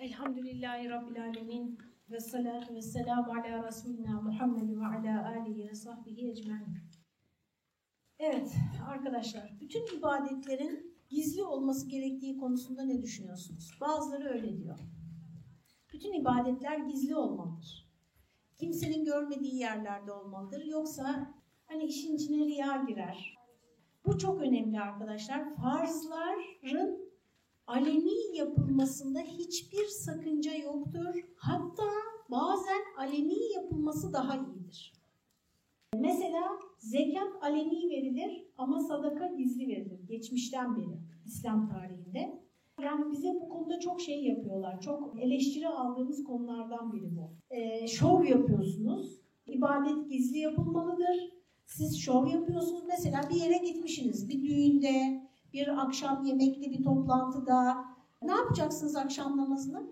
Elhamdülillahi Rabbil Alemin ve salatu ve selamu ala Resulina Muhammed ve ala alihi ve sahbihi ecmain. Evet arkadaşlar, bütün ibadetlerin gizli olması gerektiği konusunda ne düşünüyorsunuz? Bazıları öyle diyor. Bütün ibadetler gizli olmalıdır. Kimsenin görmediği yerlerde olmalıdır. Yoksa hani işin içine riya girer. Bu çok önemli arkadaşlar. Farzların aleni yapılmasında hiçbir sakınca yoktur. Hatta bazen aleni yapılması daha iyidir. Mesela zekat aleni verilir ama sadaka gizli verilir. Geçmişten beri İslam tarihinde. Yani bize bu konuda çok şey yapıyorlar. Çok eleştiri aldığımız konulardan biri bu. Ee, şov yapıyorsunuz. İbadet gizli yapılmalıdır. Siz şov yapıyorsunuz. Mesela bir yere gitmişsiniz. Bir düğünde, bir akşam yemekli bir toplantıda. Ne yapacaksınız akşam namazını?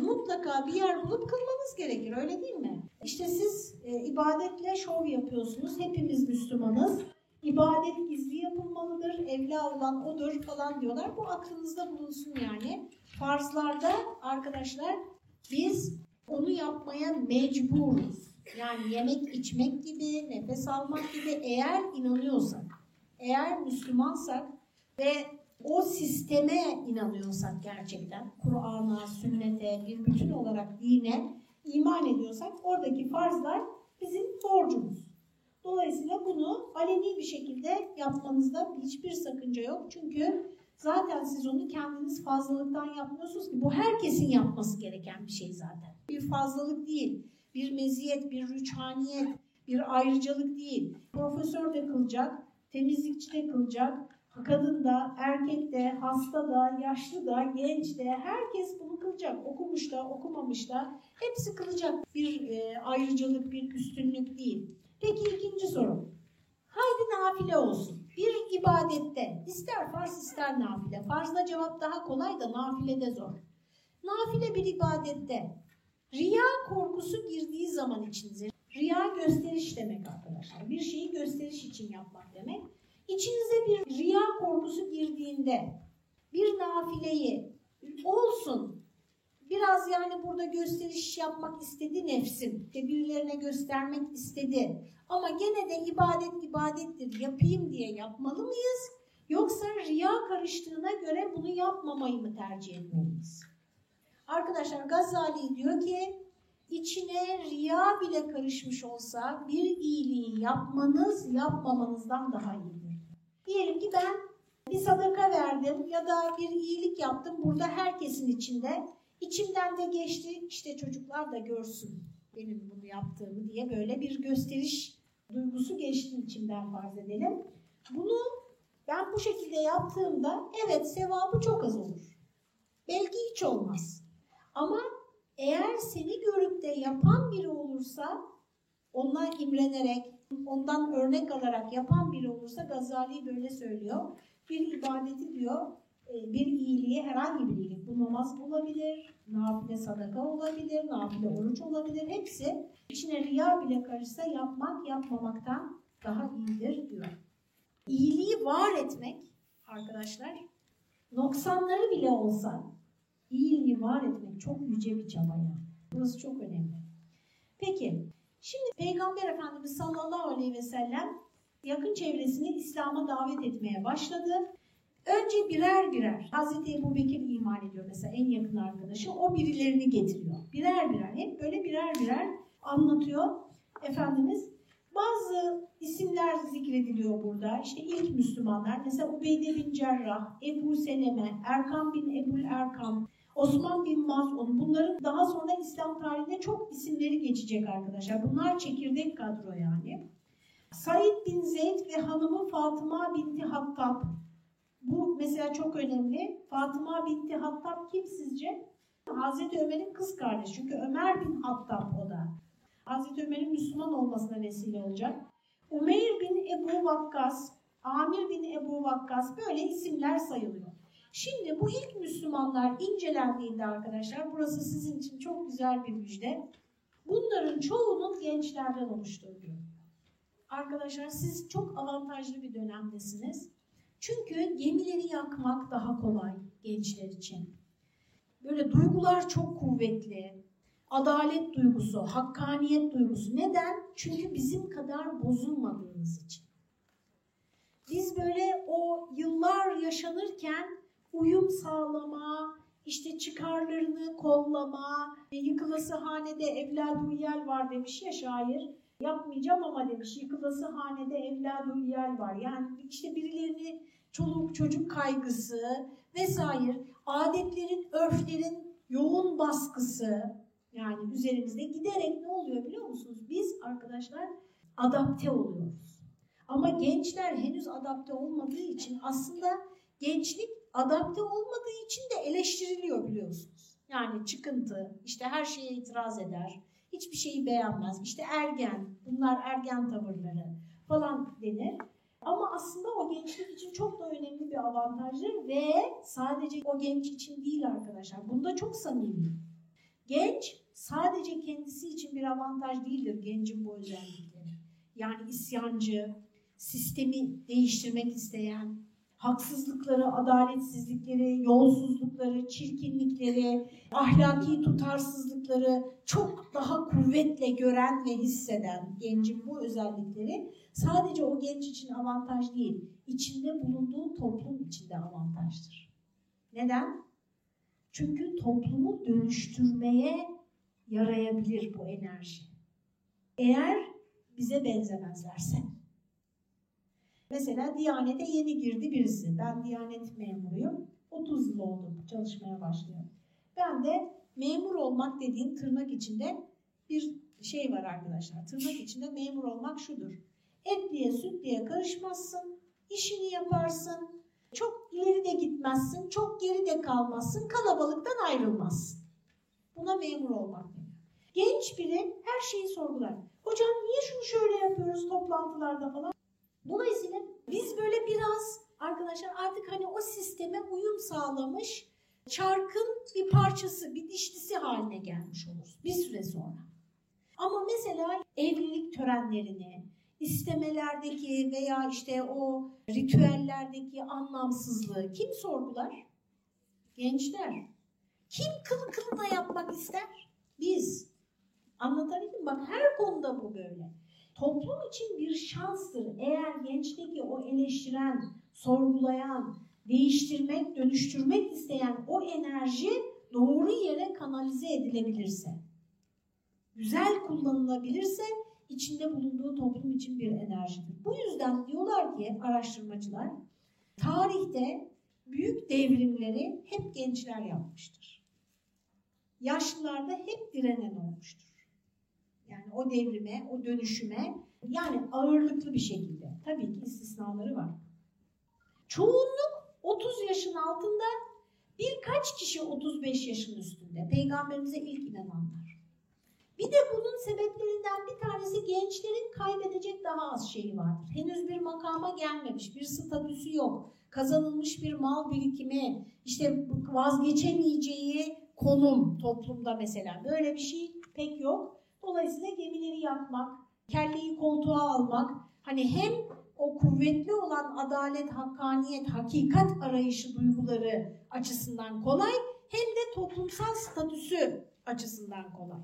Mutlaka bir yer bulup kılmanız gerekir. Öyle değil mi? İşte siz e, ibadetle şov yapıyorsunuz. Hepimiz Müslümanız. İbadet gizli yapılmalıdır, evla olan odur falan diyorlar. Bu aklınızda bulunsun yani. Farzlarda arkadaşlar biz onu yapmaya mecburuz. Yani yemek içmek gibi, nefes almak gibi eğer inanıyorsak, eğer Müslümansak ve o sisteme inanıyorsak gerçekten, Kur'an'a, sünnete, bir bütün olarak dine iman ediyorsak oradaki farzlar bizim borcumuz. Dolayısıyla bunu aleni bir şekilde yapmanızda hiçbir sakınca yok. Çünkü zaten siz onu kendiniz fazlalıktan yapmıyorsunuz ki bu herkesin yapması gereken bir şey zaten. Bir fazlalık değil, bir meziyet, bir rüçhaniyet, bir ayrıcalık değil. Profesör de kılacak, temizlikçi de kılacak, kadın da, erkek de, hasta da, yaşlı da, genç de herkes bunu kılacak. Okumuş da, okumamış da hepsi kılacak. Bir e, ayrıcalık, bir üstünlük değil. Peki ikinci soru. Haydi nafile olsun. Bir ibadette ister farz ister nafile. Farzda cevap daha kolay da nafilede zor. Nafile bir ibadette riya korkusu girdiği zaman içinize. Riya gösteriş demek arkadaşlar. Bir şeyi gösteriş için yapmak demek. İçinize bir riya korkusu girdiğinde bir nafileyi olsun biraz yani burada gösteriş yapmak istedi nefsim. İşte birilerine göstermek istedi. Ama gene de ibadet ibadettir yapayım diye yapmalı mıyız? Yoksa riya karıştığına göre bunu yapmamayı mı tercih etmeliyiz? Arkadaşlar Gazali diyor ki içine riya bile karışmış olsa bir iyiliği yapmanız yapmamanızdan daha iyidir. Diyelim ki ben bir sadaka verdim ya da bir iyilik yaptım burada herkesin içinde. içimden de geçti işte çocuklar da görsün benim bunu yaptığımı diye böyle bir gösteriş duygusu geçti içimden farz edelim. Bunu ben bu şekilde yaptığımda evet sevabı çok az olur. Belki hiç olmaz. Ama eğer seni görüp de yapan biri olursa ondan imrenerek, ondan örnek alarak yapan biri olursa Gazali böyle söylüyor. Bir ibadeti diyor, bir iyiliğe herhangi bir iyilik. Bu namaz olabilir, nafile sadaka olabilir, nafile oruç olabilir. Hepsi içine riya bile karışsa yapmak yapmamaktan daha iyidir diyor. İyiliği var etmek arkadaşlar noksanları bile olsa iyiliği var etmek çok yüce bir çaba yani. Burası çok önemli. Peki, şimdi Peygamber Efendimiz sallallahu aleyhi ve sellem yakın çevresini İslam'a davet etmeye başladı. Önce birer birer, Hazreti Ebu Bekir iman ediyor mesela en yakın arkadaşı, o birilerini getiriyor. Birer birer, hep böyle birer birer anlatıyor Efendimiz. Bazı isimler zikrediliyor burada. İşte ilk Müslümanlar, mesela Ubeyde bin Cerrah, Ebu Seleme, Erkam bin Ebul Erkam, Osman bin Maz'un bunların daha sonra İslam tarihinde çok isimleri geçecek arkadaşlar. Bunlar çekirdek kadro yani. Said bin Zeyd ve hanımı Fatıma binti Hattab. Bu mesela çok önemli. Fatıma binti Hattab kim sizce? Hazreti Ömer'in kız kardeşi. Çünkü Ömer bin Hattab o da. Hazreti Ömer'in Müslüman olmasına vesile olacak. Umeyr bin Ebu Vakkas, Amir bin Ebu Vakkas böyle isimler sayılıyor. Şimdi bu ilk Müslümanlar incelendiğinde arkadaşlar, burası sizin için çok güzel bir müjde. Bunların çoğunun gençlerden oluşturduğu. Arkadaşlar siz çok avantajlı bir dönemdesiniz. Çünkü gemileri yakmak daha kolay gençler için. Böyle duygular çok kuvvetli. Adalet duygusu, hakkaniyet duygusu. Neden? Çünkü bizim kadar bozulmadığımız için. Biz böyle o yıllar yaşanırken uyum sağlama, işte çıkarlarını kollama, yıkılası hanede evladı uyal var demiş ya şair. Yapmayacağım ama demiş yıkılası hanede evladı uyal var. Yani işte birilerini çoluk çocuk kaygısı vesaire adetlerin, örflerin yoğun baskısı yani üzerimizde giderek ne oluyor biliyor musunuz? Biz arkadaşlar adapte oluyoruz. Ama gençler henüz adapte olmadığı için aslında gençlik adapte olmadığı için de eleştiriliyor biliyorsunuz. Yani çıkıntı, işte her şeye itiraz eder, hiçbir şeyi beğenmez, işte ergen, bunlar ergen tavırları falan denir. Ama aslında o gençlik için çok da önemli bir avantajdır ve sadece o genç için değil arkadaşlar. Bunda çok samimi. Genç sadece kendisi için bir avantaj değildir gencin bu özellikleri. Yani isyancı, sistemi değiştirmek isteyen, haksızlıkları, adaletsizlikleri, yolsuzlukları, çirkinlikleri, ahlaki tutarsızlıkları çok daha kuvvetle gören ve hisseden gencin bu özellikleri sadece o genç için avantaj değil, içinde bulunduğu toplum için de avantajdır. Neden? Çünkü toplumu dönüştürmeye yarayabilir bu enerji. Eğer bize benzemezlerse. Mesela Diyanet'e yeni girdi birisi. Ben Diyanet memuruyum. 30 yıl oldu çalışmaya başlıyorum. Ben de memur olmak dediğim tırnak içinde bir şey var arkadaşlar. Tırnak içinde memur olmak şudur. Etliye sütliye karışmazsın, işini yaparsın, çok ileri de gitmezsin, çok geri de kalmazsın, kalabalıktan ayrılmazsın. Buna memur olmak deniyor. Genç biri her şeyi sorgular. Hocam niye şunu şöyle yapıyoruz toplantılarda falan. Dolayısıyla biz böyle biraz arkadaşlar artık hani o sisteme uyum sağlamış çarkın bir parçası, bir dişlisi haline gelmiş oluruz bir süre sonra. Ama mesela evlilik törenlerini, istemelerdeki veya işte o ritüellerdeki anlamsızlığı kim sorgular? Gençler. Kim kılı kılına yapmak ister? Biz. Anlatabildim? Bak her konuda bu böyle. Toplum için bir şanstır eğer gençteki o eleştiren, sorgulayan, değiştirmek, dönüştürmek isteyen o enerji doğru yere kanalize edilebilirse. Güzel kullanılabilirse içinde bulunduğu toplum için bir enerjidir. Bu yüzden diyorlar ki araştırmacılar, tarihte büyük devrimleri hep gençler yapmıştır. Yaşlılarda hep direnen olmuştur. Yani o devrime, o dönüşüme yani ağırlıklı bir şekilde. Tabii ki istisnaları var. Çoğunluk 30 yaşın altında birkaç kişi 35 yaşın üstünde. Peygamberimize ilk inananlar. Bir de bunun sebeplerinden bir tanesi gençlerin kaybedecek daha az şeyi vardır. Henüz bir makama gelmemiş, bir statüsü yok. Kazanılmış bir mal birikimi, işte vazgeçemeyeceği konum toplumda mesela. Böyle bir şey pek yok. Dolayısıyla gemileri yakmak, kelleyi koltuğa almak, hani hem o kuvvetli olan adalet, hakkaniyet, hakikat arayışı duyguları açısından kolay hem de toplumsal statüsü açısından kolay.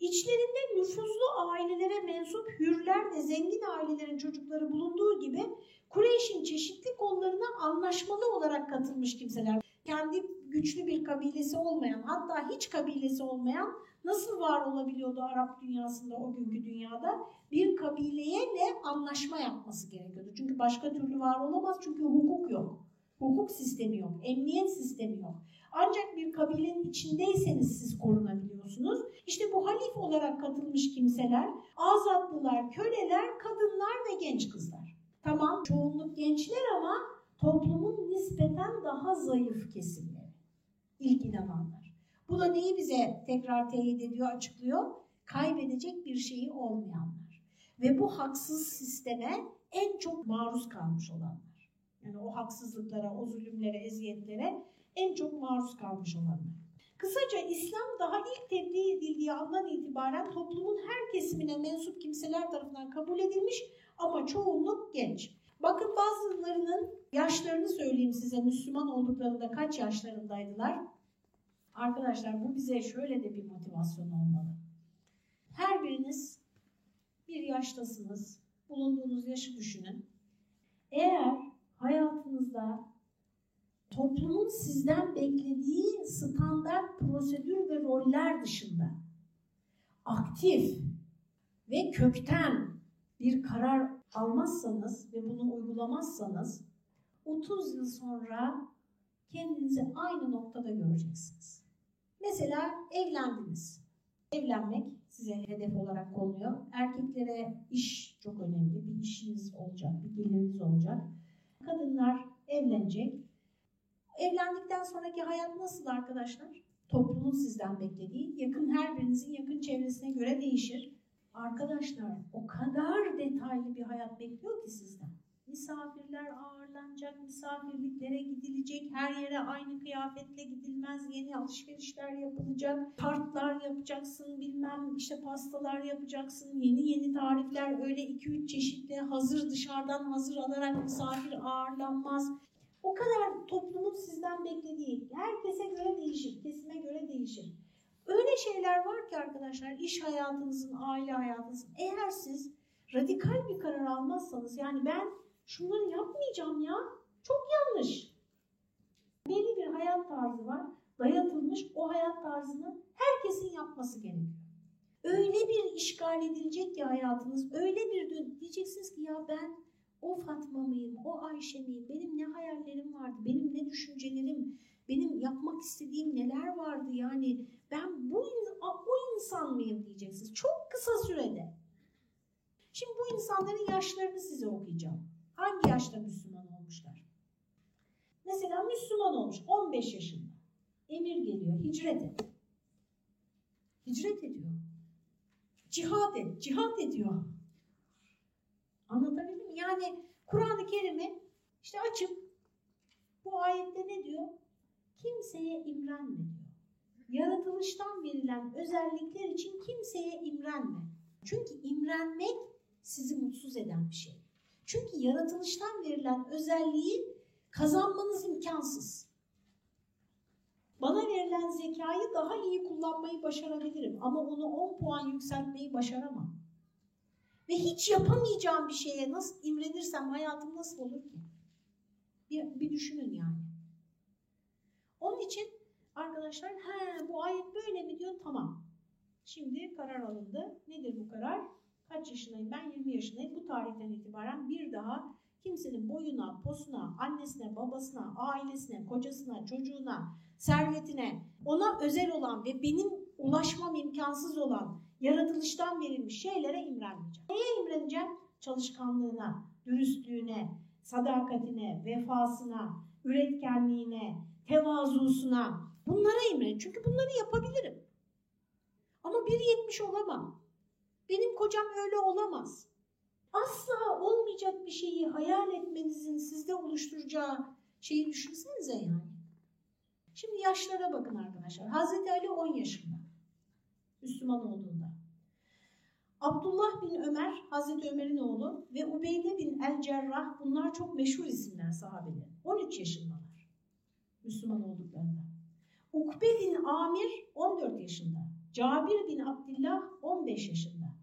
İçlerinde nüfuzlu ailelere mensup hürler ve zengin ailelerin çocukları bulunduğu gibi Kureyş'in çeşitli kollarına anlaşmalı olarak katılmış kimseler. Kendi güçlü bir kabilesi olmayan hatta hiç kabilesi olmayan nasıl var olabiliyordu Arap dünyasında o günkü dünyada? Bir kabileye ne anlaşma yapması gerekiyordu. Çünkü başka türlü var olamaz çünkü hukuk yok. Hukuk sistemi yok, emniyet sistemi yok. Ancak bir kabilenin içindeyseniz siz korunabiliyorsunuz. İşte bu halif olarak katılmış kimseler, azatlılar, köleler, kadınlar ve genç kızlar. Tamam çoğunluk gençler ama toplumun nispeten daha zayıf kesimleri. İlk inananlar. Bu da neyi bize tekrar teyit ediyor, açıklıyor? Kaybedecek bir şeyi olmayanlar. Ve bu haksız sisteme en çok maruz kalmış olanlar. Yani o haksızlıklara, o zulümlere, eziyetlere en çok maruz kalmış olanlar. Kısaca İslam daha ilk tebliğ edildiği andan itibaren toplumun her kesimine mensup kimseler tarafından kabul edilmiş ama çoğunluk genç. Bakın bazılarının yaşlarını söyleyeyim size Müslüman olduklarında kaç yaşlarındaydılar? Arkadaşlar bu bize şöyle de bir motivasyon olmalı. Her biriniz bir yaştasınız. Bulunduğunuz yaşı düşünün. Eğer hayatınızda toplumun sizden beklediği standart prosedür ve roller dışında aktif ve kökten bir karar almazsanız ve bunu uygulamazsanız 30 yıl sonra kendinizi aynı noktada göreceksiniz. Mesela evlendiniz. Evlenmek size hedef olarak konuluyor. Erkeklere iş çok önemli. Bir işiniz olacak, bir geliriniz olacak. Kadınlar evlenecek. Evlendikten sonraki hayat nasıl arkadaşlar? Toplumun sizden beklediği, yakın her birinizin yakın çevresine göre değişir. Arkadaşlar o kadar detaylı bir hayat bekliyor ki sizden. Misafirler ağırlanacak, misafirliklere gidilecek, her yere aynı kıyafetle gidilmez, yeni alışverişler yapılacak, tartlar yapacaksın, bilmem işte pastalar yapacaksın, yeni yeni tarifler, öyle 2-3 çeşitli hazır dışarıdan hazır alarak misafir ağırlanmaz. O kadar toplumun sizden beklediği, herkese göre değişir, kesime göre değişir. Öyle şeyler var ki arkadaşlar iş hayatınızın, aile hayatınızın eğer siz radikal bir karar almazsanız yani ben şunları yapmayacağım ya çok yanlış. Belli bir hayat tarzı var dayatılmış o hayat tarzını herkesin yapması gerekiyor. Öyle bir işgal edilecek ki hayatınız öyle bir diyeceksiniz ki ya ben o Fatma mıyım, o Ayşe miyim, benim ne hayallerim vardı, benim ne düşüncelerim, benim yapmak istediğim neler vardı yani ben bu o insan mıyım diyeceksiniz. Çok kısa sürede. Şimdi bu insanların yaşlarını size okuyacağım. Hangi yaşta Müslüman olmuşlar? Mesela Müslüman olmuş 15 yaşında. Emir geliyor, hicret et. Hicret ediyor. Cihad et, cihad ediyor. Anlatabildim mi? Yani Kur'an-ı Kerim'i işte açıp bu ayette ne diyor? Kimseye imrenme diyor. Yaratılıştan verilen özellikler için kimseye imrenme. Çünkü imrenmek sizi mutsuz eden bir şey. Çünkü yaratılıştan verilen özelliği kazanmanız imkansız. Bana verilen zekayı daha iyi kullanmayı başarabilirim ama onu 10 puan yükseltmeyi başaramam. Ve hiç yapamayacağım bir şeye nasıl imrenirsem hayatım nasıl olur ki? Bir, bir düşünün yani. Onun için arkadaşlar he bu ayet böyle mi diyor tamam. Şimdi karar alındı. Nedir bu karar? Kaç yaşındayım? Ben 20 yaşındayım. Bu tarihten itibaren bir daha kimsenin boyuna, posuna, annesine, babasına, ailesine, kocasına, çocuğuna, servetine, ona özel olan ve benim ulaşmam imkansız olan yaratılıştan verilmiş şeylere imrenmeyeceğim. Neye imreneceğim? Çalışkanlığına, dürüstlüğüne, sadakatine, vefasına, üretkenliğine, tevazusuna. Bunlara imren. Çünkü bunları yapabilirim. Ama 1.70 olamam. Benim kocam öyle olamaz. Asla olmayacak bir şeyi hayal etmenizin sizde oluşturacağı şeyi düşünsenize yani. Şimdi yaşlara bakın arkadaşlar. Hazreti Ali 10 yaşında. Müslüman olduğunda. Abdullah bin Ömer, Hazreti Ömer'in oğlu ve Ubeyde bin El Cerrah bunlar çok meşhur isimler sahabeler. 13 yaşındalar Müslüman olduklarında. Ukbe bin Amir 14 yaşında. Cabir bin Abdullah 15 yaşında.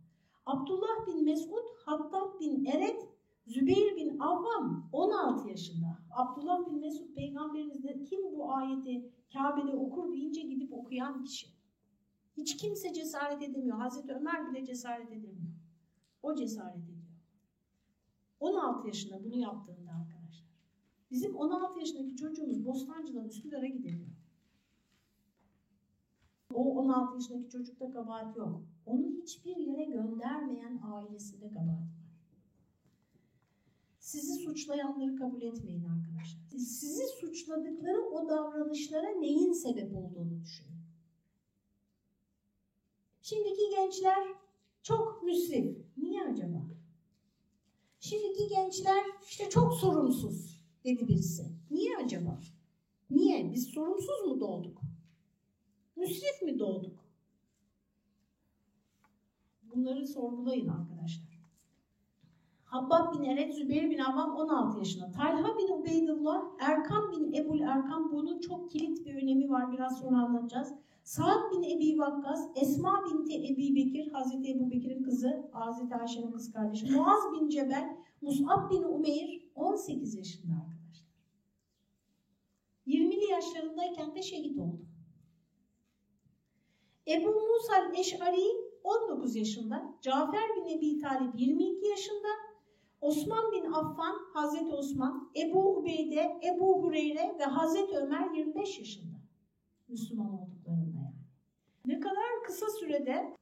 Abdullah bin Mesud, Hattab bin Eret, Zübeyir bin Avvam 16 yaşında. Abdullah bin Mesud peygamberimiz de kim bu ayeti Kabe'de okur deyince gidip okuyan kişi. Hiç kimse cesaret edemiyor. Hazreti Ömer bile cesaret edemiyor. O cesaret ediyor. 16 yaşında bunu yaptığında arkadaşlar. Bizim 16 yaşındaki çocuğumuz Bostancı'dan Üsküdar'a gidemiyor. O 16 yaşındaki çocukta kabahat yok. Onu hiçbir yere göndermeyen ailesinde kabahat var. Sizi suçlayanları kabul etmeyin arkadaşlar. Sizi suçladıkları o davranışlara neyin sebep olduğunu düşünün. Şimdiki gençler çok müsrif. Niye acaba? Şimdiki gençler işte çok sorumsuz dedi birisi. Niye acaba? Niye? Biz sorumsuz mu doğduk? Müsrif mi doğduk? Bunları sorgulayın arkadaşlar. Habbab bin Eret, Zübeyir bin Avvam 16 yaşında. Talha bin Ubeydullah, Erkam bin Ebul Erkam bunun çok kilit bir önemi var. Biraz sonra anlatacağız. Saad bin Ebi Vakkas, Esma binti Ebi Bekir, Hazreti Ebu Bekir'in kızı, Hazreti Ayşe'nin kız kardeşi, Muaz bin Cebel, Mus'ab bin Umeyr 18 yaşında arkadaşlar. 20'li yaşlarındayken de şehit oldu. Ebu Musa Eş'ari 19 yaşında, Cafer bin Ebi Talip 22 yaşında, Osman bin Affan, Hazreti Osman, Ebu Ubeyde, Ebu Hureyre ve Hazreti Ömer 25 yaşında. Müslüman olduklarında yani. Ne kadar kısa sürede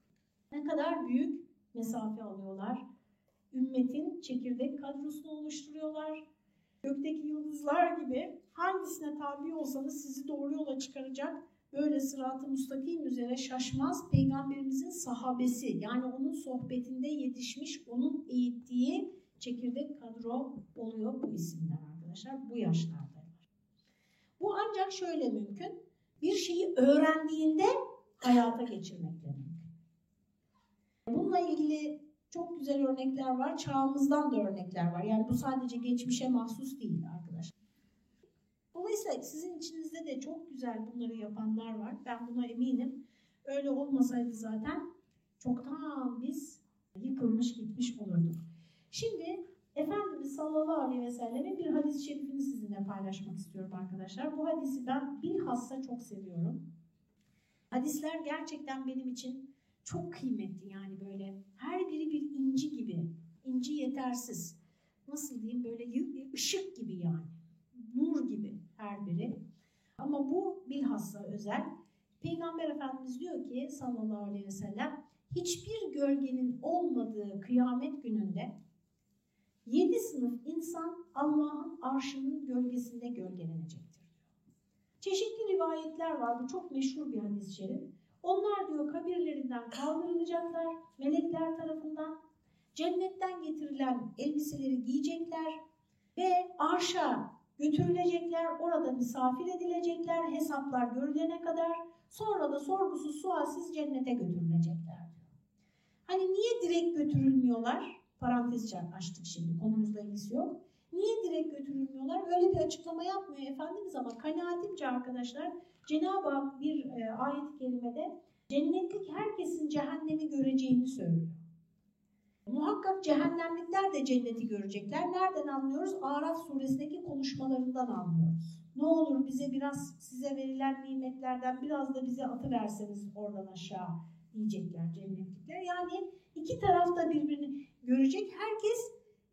ne kadar büyük mesafe alıyorlar. Ümmetin çekirdek kadrosunu oluşturuyorlar. Gökteki yıldızlar gibi hangisine tabi olsanız sizi doğru yola çıkaracak böyle sıratı müstakim üzere şaşmaz peygamberimizin sahabesi yani onun sohbetinde yetişmiş, onun eğittiği çekirdek kadro oluyor bu isimler arkadaşlar. Bu yaşlarda. Bu ancak şöyle mümkün. Bir şeyi öğrendiğinde hayata geçirmekle mümkün. Bununla ilgili çok güzel örnekler var. Çağımızdan da örnekler var. Yani bu sadece geçmişe mahsus değil arkadaşlar. Dolayısıyla sizin içinizde de çok güzel bunları yapanlar var. Ben buna eminim. Öyle olmasaydı zaten çoktan biz yıkılmış gitmiş olurduk. Şimdi Efendimiz sallallahu aleyhi ve sellemin bir hadis-i şerifini sizinle paylaşmak istiyorum arkadaşlar. Bu hadisi ben bilhassa çok seviyorum. Hadisler gerçekten benim için çok kıymetli yani böyle her biri bir inci gibi. İnci yetersiz. Nasıl diyeyim böyle ışık gibi yani. Nur gibi her biri. Ama bu bilhassa özel. Peygamber Efendimiz diyor ki sallallahu aleyhi ve sellem hiçbir gölgenin olmadığı kıyamet gününde Yedi sınıf insan Allah'ın arşının gölgesinde gölgelenecektir. Çeşitli rivayetler var. Bu çok meşhur bir hadis-i şerif. Onlar diyor kabirlerinden kaldırılacaklar melekler tarafından. Cennetten getirilen elbiseleri giyecekler ve arşa götürülecekler. Orada misafir edilecekler hesaplar görülene kadar. Sonra da sorgusuz sualsiz cennete götürülecekler. Hani niye direkt götürülmüyorlar? Parantez açtık şimdi konumuzla ilgisi yok. Niye direkt götürülmüyorlar? Öyle bir açıklama yapmıyor Efendimiz ama kanaatimce arkadaşlar Cenab-ı Hak bir e, ayet-i kerimede cennetlik herkesin cehennemi göreceğini söylüyor. Muhakkak cehennemlikler de cenneti görecekler. Nereden anlıyoruz? Araf suresindeki konuşmalarından anlıyoruz. Ne olur bize biraz size verilen nimetlerden biraz da bize atıverseniz oradan aşağı diyecekler cennetlikler. Yani iki tarafta birbirini görecek. Herkes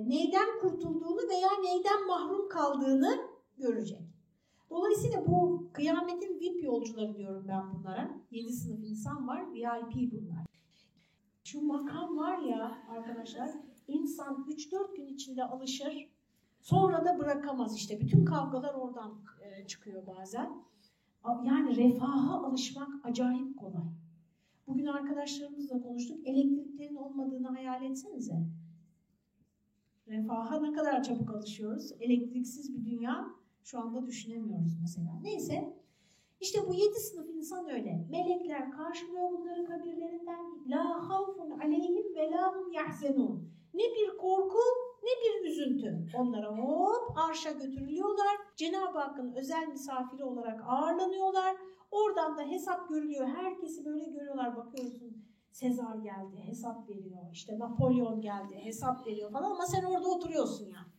neyden kurtulduğunu veya neyden mahrum kaldığını görecek. Dolayısıyla bu kıyametin VIP yolcuları diyorum ben bunlara. Yedi sınıf insan var, VIP bunlar. Şu makam var ya arkadaşlar, insan 3-4 gün içinde alışır, sonra da bırakamaz işte. Bütün kavgalar oradan e, çıkıyor bazen. Yani refaha alışmak acayip kolay. Bugün arkadaşlarımızla konuştuk. Elektriklerin olmadığını hayal etsenize. Refaha ne kadar çabuk alışıyoruz. Elektriksiz bir dünya şu anda düşünemiyoruz mesela. Neyse. İşte bu yedi sınıf insan öyle. Melekler karşılıyor bunları kabirlerinden. La havfun aleyhim ve la hum yahzenun. Ne bir korku ne bir üzüntü. Onlara hop arşa götürülüyorlar. Cenab-ı Hakk'ın özel misafiri olarak ağırlanıyorlar. Oradan da hesap görülüyor. Herkesi böyle görüyorlar. Bakıyorsun Sezar geldi, hesap veriyor. İşte Napolyon geldi, hesap veriyor falan ama sen orada oturuyorsun yani.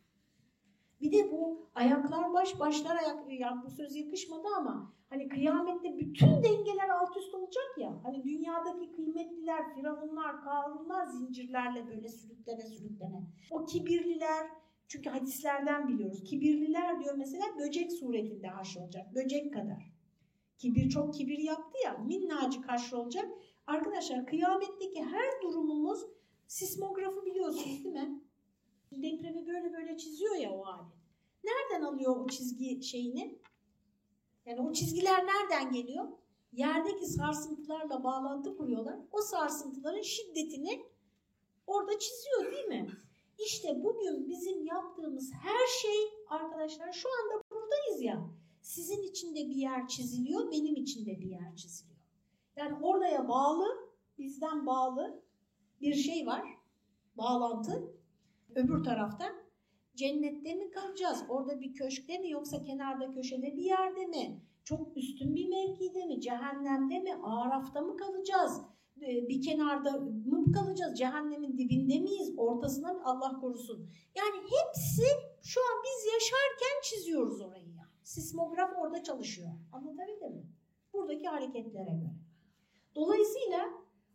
Bir de bu ayaklar baş, başlar ayak, yani bu söz yakışmadı ama hani kıyamette bütün dengeler alt üst olacak ya. Hani dünyadaki kıymetliler, firavunlar, karunlar zincirlerle böyle sürüklene sürüklene. O kibirliler, çünkü hadislerden biliyoruz. Kibirliler diyor mesela böcek suretinde haş olacak. Böcek kadar. Kibir çok kibir yaptı ya minnacık haşr olacak. Arkadaşlar kıyametteki her durumumuz sismografı biliyorsunuz değil mi? Depremi böyle böyle çiziyor ya o alet. Nereden alıyor o çizgi şeyini? Yani o çizgiler nereden geliyor? Yerdeki sarsıntılarla bağlantı kuruyorlar. O sarsıntıların şiddetini orada çiziyor değil mi? İşte bugün bizim yaptığımız her şey arkadaşlar şu anda buradayız ya. Sizin için de bir yer çiziliyor, benim için de bir yer çiziliyor. Yani oraya bağlı, bizden bağlı bir şey var, bağlantı. Öbür tarafta cennette mi kalacağız? Orada bir köşkte mi yoksa kenarda köşede bir yerde mi? Çok üstün bir mevkide mi? Cehennemde mi? Arafta mı kalacağız? Ee, bir kenarda mı kalacağız? Cehennemin dibinde miyiz? Ortasına mı? Allah korusun. Yani hepsi şu an biz yaşarken çiziyoruz orayı yani. Sismograf orada çalışıyor. Anlatabildim mi? Buradaki hareketlere göre. Dolayısıyla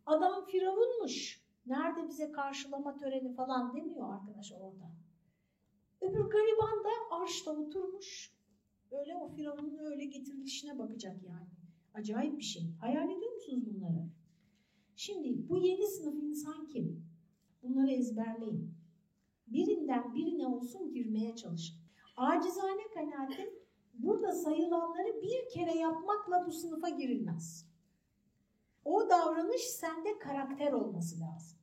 adam firavunmuş. Nerede bize karşılama töreni falan demiyor arkadaş orada. Öbür gariban da arşta oturmuş. Öyle o firavunun öyle getirilişine bakacak yani. Acayip bir şey. Hayal ediyor musunuz bunları? Şimdi bu yeni sınıf insan kim? Bunları ezberleyin. Birinden birine olsun girmeye çalışın. Acizane kanaatim burada sayılanları bir kere yapmakla bu sınıfa girilmez. O davranış sende karakter olması lazım.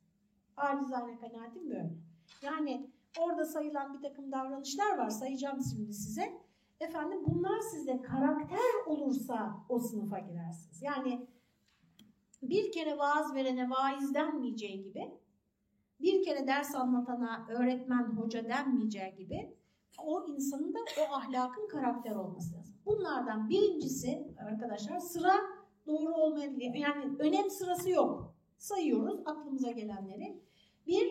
Acizane kanaatim böyle. Yani orada sayılan bir takım davranışlar var. Sayacağım şimdi size. Efendim bunlar sizde karakter olursa o sınıfa girersiniz. Yani bir kere vaaz verene vaiz denmeyeceği gibi, bir kere ders anlatana öğretmen, hoca denmeyeceği gibi o insanın da o ahlakın karakter olması lazım. Bunlardan birincisi arkadaşlar sıra doğru olmayabilir. Yani önem sırası yok. Sayıyoruz aklımıza gelenleri. Bir,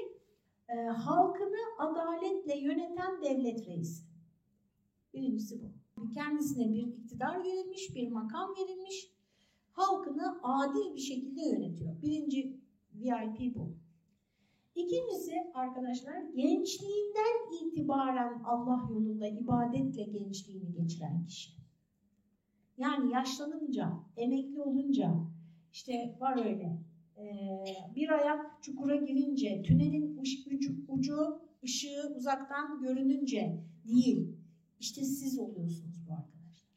e, halkını adaletle yöneten devlet reisi. Birincisi bu. Kendisine bir iktidar verilmiş, bir makam verilmiş. Halkını adil bir şekilde yönetiyor. Birinci VIP bu. İkincisi arkadaşlar gençliğinden itibaren Allah yolunda ibadetle gençliğini geçiren kişi. Yani yaşlanınca, emekli olunca, işte var öyle bir ayak çukura girince, tünelin ucu, ışığı uzaktan görününce değil, işte siz oluyorsunuz bu arkadaşlar.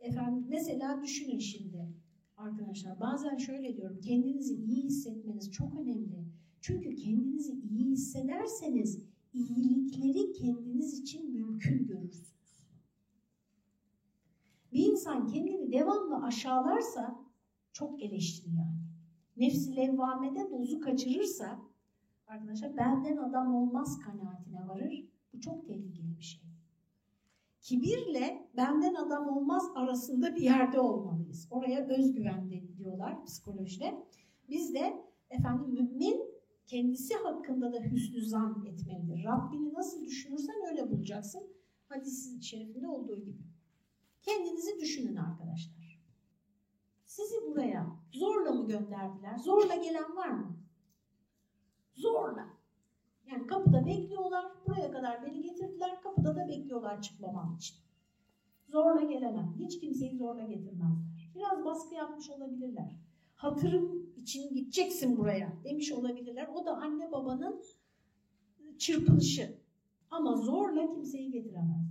Efendim mesela düşünün şimdi arkadaşlar bazen şöyle diyorum kendinizi iyi hissetmeniz çok önemli. Çünkü kendinizi iyi hissederseniz iyilikleri kendiniz için mümkün görürsünüz. Bir insan kendini devamlı aşağılarsa çok eleştiri yani. Nefsi levvamede dozu kaçırırsa arkadaşlar benden adam olmaz kanaatine varır. Bu çok tehlikeli bir şey. Kibirle benden adam olmaz arasında bir yerde olmalıyız. Oraya özgüven diyorlar psikolojide. Biz de efendim mümin kendisi hakkında da hüsnü zan etmelidir. Rabbini nasıl düşünürsen öyle bulacaksın. Hadis şerifinde olduğu gibi. Kendinizi düşünün arkadaşlar. Sizi buraya zorla mı gönderdiler? Zorla gelen var mı? Zorla. Yani kapıda bekliyorlar. Buraya kadar beni getirdiler. Kapıda da bekliyorlar çıkmamam için. Zorla gelemem. Hiç kimseyi zorla getirmezler. Biraz baskı yapmış olabilirler. Hatırım için gideceksin buraya demiş olabilirler. O da anne babanın çırpınışı. Ama zorla kimseyi getiremez.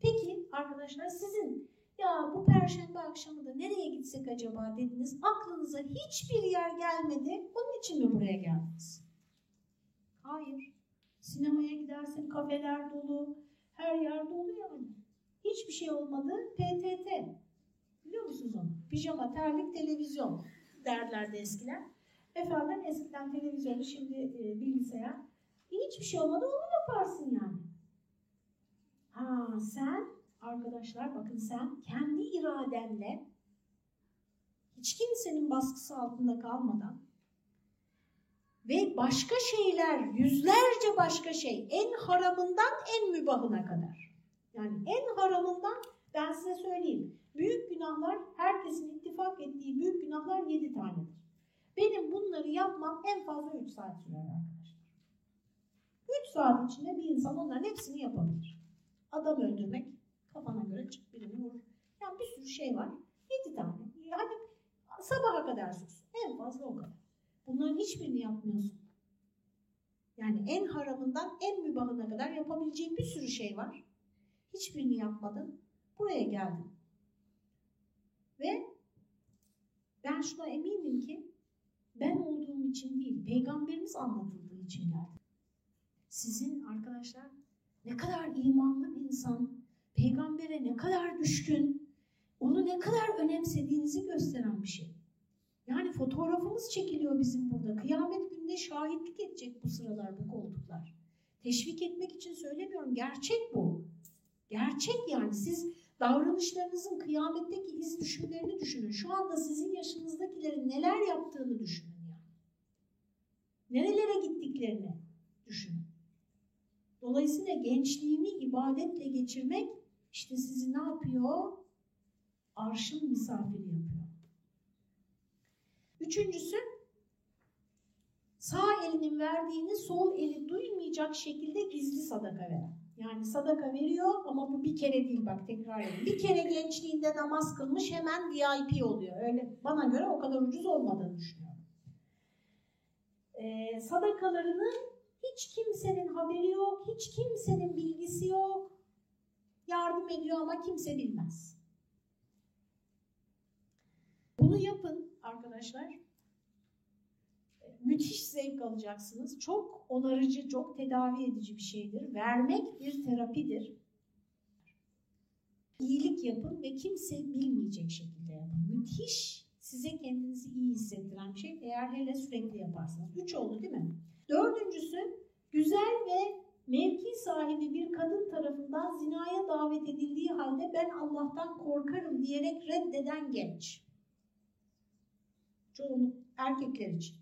Peki arkadaşlar sizin ya bu perşembe akşamı da nereye gitsek acaba dediniz. Aklınıza hiçbir yer gelmedi. Onun için mi buraya geldiniz? Hayır. Sinemaya gidersin kafeler dolu. Her yer dolu yani. Hiçbir şey olmadı. PTT. Biliyor musunuz onu? Pijama, terlik, televizyon derlerdi eskiden. Efendim eskiden televizyonu şimdi e, bilgisayar. Hiçbir şey olmadı onu yaparsın yani. Ha sen arkadaşlar bakın sen kendi iradenle hiç kimsenin baskısı altında kalmadan ve başka şeyler, yüzlerce başka şey, en haramından en mübahına kadar. Yani en haramından ben size söyleyeyim. Büyük günahlar, herkesin ittifak ettiği büyük günahlar yedi tanedir. Benim bunları yapmam en fazla üç saat sürer arkadaşlar. Üç saat içinde bir insan onların hepsini yapabilir. Adam öldürmek, kafana göre çık birini vur. Yani bir sürü şey var. Yedi tane. Hadi sabaha kadar sürsün. En fazla o kadar. Bunların hiçbirini yapmıyorsun. Yani en haramından en mübahına kadar yapabileceğin bir sürü şey var. Hiçbirini yapmadın. Buraya geldin. Ve ben şuna eminim ki ben olduğum için değil, peygamberimiz anlatıldığı için geldim. Sizin arkadaşlar ne kadar imanlı bir insan, peygambere ne kadar düşkün, onu ne kadar önemsediğinizi gösteren bir şey. Yani fotoğrafımız çekiliyor bizim burada. Kıyamet gününde şahitlik edecek bu sıralar, bu koltuklar. Teşvik etmek için söylemiyorum. Gerçek bu. Gerçek yani. Siz davranışlarınızın kıyametteki iz düşümlerini düşünün. Şu anda sizin yaşınızdakilerin neler yaptığını düşünün yani. Nerelere gittiklerini düşünün. Dolayısıyla gençliğini ibadetle geçirmek işte sizi ne yapıyor? Arşın misafiri yapıyor. Üçüncüsü sağ elinin verdiğini sol eli duymayacak şekilde gizli sadaka veren. Yani sadaka veriyor ama bu bir kere değil bak tekrar edeyim. Bir kere gençliğinde namaz kılmış hemen VIP oluyor. Öyle bana göre o kadar ucuz olmadığını düşünüyorum. Ee, sadakalarını hiç kimsenin haberi yok, hiç kimsenin bilgisi yok. Yardım ediyor ama kimse bilmez. Bunu yapın arkadaşlar. Müthiş zevk alacaksınız. Çok onarıcı, çok tedavi edici bir şeydir. Vermek bir terapidir. İyilik yapın ve kimse bilmeyecek şekilde yapın. Müthiş size kendinizi iyi hissettiren bir şey. Eğer hele sürekli yaparsanız. Üç oldu değil mi? Dördüncüsü güzel ve mevki sahibi bir kadın tarafından zinaya davet edildiği halde ben Allah'tan korkarım diyerek reddeden genç. Çoğunluk erkekler için.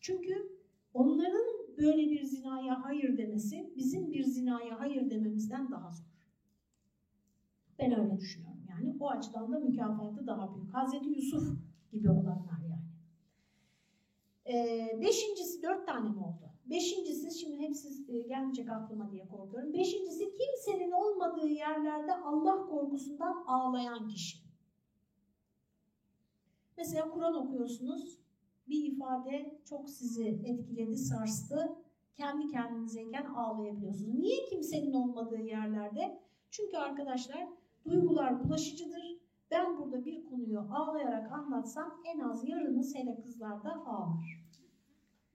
Çünkü onların böyle bir zinaya hayır demesi bizim bir zinaya hayır dememizden daha zor. Ben öyle düşünüyorum yani. O açıdan da mükafatı daha büyük. Hazreti Yusuf gibi olanlar yani. Ee, beşincisi, dört tane mi oldu? Beşincisi, şimdi hepsi e, gelmeyecek aklıma diye korkuyorum. Beşincisi, kimsenin olmadığı yerlerde Allah korkusundan ağlayan kişi. Mesela Kur'an okuyorsunuz, bir ifade çok sizi etkiledi, sarstı. Kendi kendinizeyken ağlayabiliyorsunuz. Niye kimsenin olmadığı yerlerde? Çünkü arkadaşlar duygular bulaşıcıdır. Ben burada bir konuyu ağlayarak anlatsam en az yarınız hele kızlarda ağlar.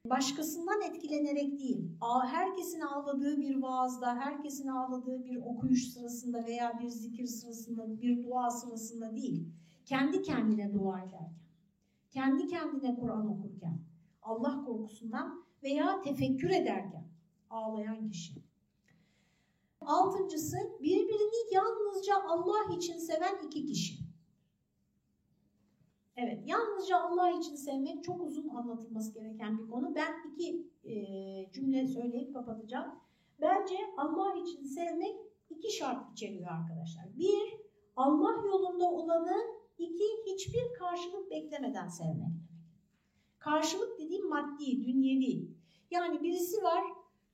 Başkasından etkilenerek değil, herkesin ağladığı bir vaazda, herkesin ağladığı bir okuyuş sırasında veya bir zikir sırasında, bir dua sırasında değil. Kendi kendine dua ederken, kendi kendine Kur'an okurken, Allah korkusundan veya tefekkür ederken ağlayan kişi. Altıncısı birbirini yalnızca Allah için seven iki kişi. Evet, yalnızca Allah için sevmek çok uzun anlatılması gereken bir konu. Ben iki e, cümle söyleyip kapatacağım. Bence Allah için sevmek iki şart içeriyor arkadaşlar. Bir, Allah yolunda olanı, iki, hiçbir karşılık beklemeden sevmek demek. Karşılık dediğim maddi, dünyevi. Yani birisi var,